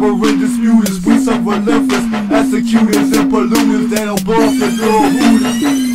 power in disputers. We suffer relentless, executors and polluters. They don't blow up the door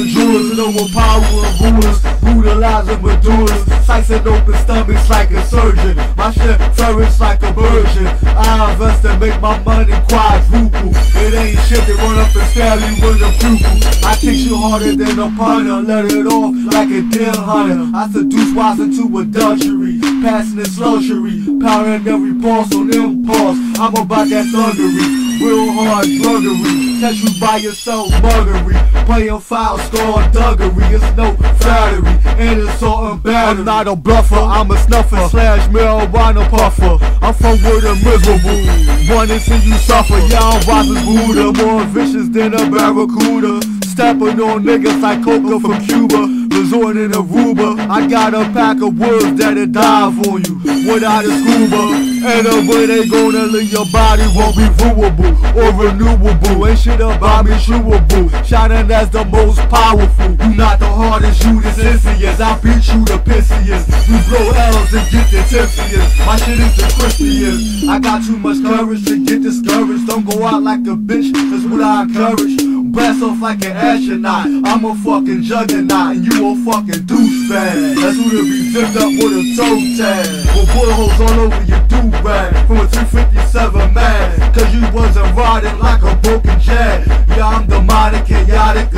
robbing jewelers and overpowering rulers, brutalizing medullas, slicing open stomachs like a surgeon. My shit flourish like a virgin. I invest and make my money quadruple. It ain't shit to run up and stab you with a pupil. I kick you harder than a punter, let it off like a deer hunter. I seduce wives into adultery, passing this luxury, powering every pulse on impulse. I'm about that thuggery. Real hard druggery, catch you by yourself muggery, playing foul score duggery, it's no flattery, and it's all battery. I'm not a bluffer, I'm a snuffer, slash marijuana puffer. I'm from where the miserable, wanna see you suffer. I'm Ross's Buddha, more vicious than a barracuda. Stepping on niggas like Coca from Cuba, resorting in Aruba. I got a pack of wolves that'll dive on you without a scuba. And the way they gonna leave your body won't be ruable or renewable. Ain't shit about me chewable. Shining as the most powerful. You not the hardest, you the sensiest. I beat you the pissiest. You blow L's and get the tipsiest. My shit is the crispiest. I got too much courage to get discouraged. Don't go out like a bitch, that's what I encourage. Blast off like an astronaut. I'm a fucking juggernaut and you a fucking douchebag. That's who to be zipped up with a toe tag. With bullet holes all over your do rag. From a 257 man. Cause you wasn't riding like a broken jet. Yeah, I'm demonic, chaotic,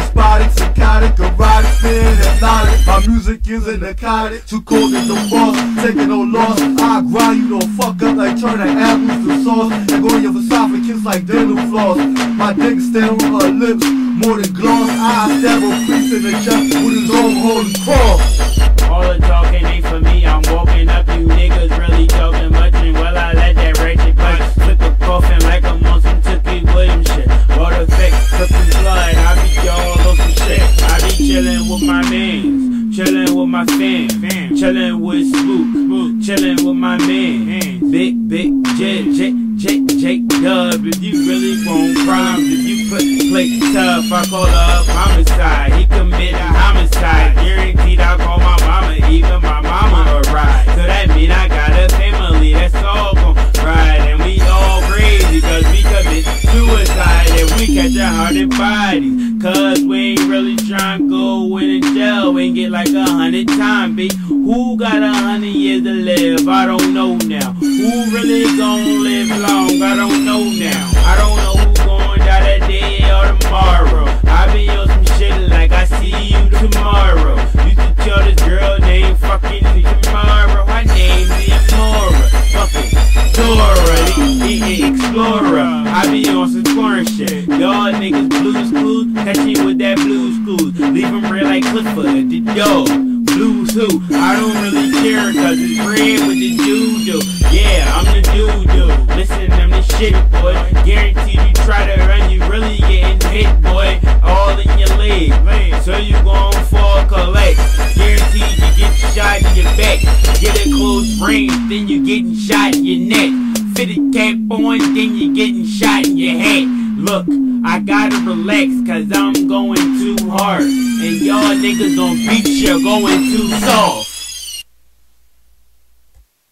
My music is a narcotic. Too cold in the boss, taking no loss. I grind you don't fuck up like turning apples to sauce. And go in your esophagus like dental floss. My dick stand on her lips more than gloss. I stab a priest in the chest with his own holy cross. All the talking ain't for me, my chillin' with Spook, chillin' with my man. Big, big, J, J, J, J, Dub. If you really want crimes, if you put play tough, I call up homicide. He commit a homicide. Guaranteed I'll call my mama, even my And we catch a hearted body. Cause we ain't really trying to go in jail and get like a hundred times, B. Who got a hundred years to live? I don't know now. Who really gon' live long? I don't know now. I don't know who gon' die today or Blue's Clues, catch me with that Blue's Clues. Leave 'em red like Clifford. Yo, blues who? I don't really care cause it's red with the doo-doo. Yeah, I'm the doo-doo. Listen, I'm the shit, boy. Guaranteed you try to run, you really getting hit, boy. All in your leg. So you gon' fall collect. Guaranteed you get shot in your back. Get a close range, then you getting shot in your neck. Fit cap on, then you getting shot in your head. Look, I gotta relax, cause I'm going too hard. And y'all niggas on beat you going too soft.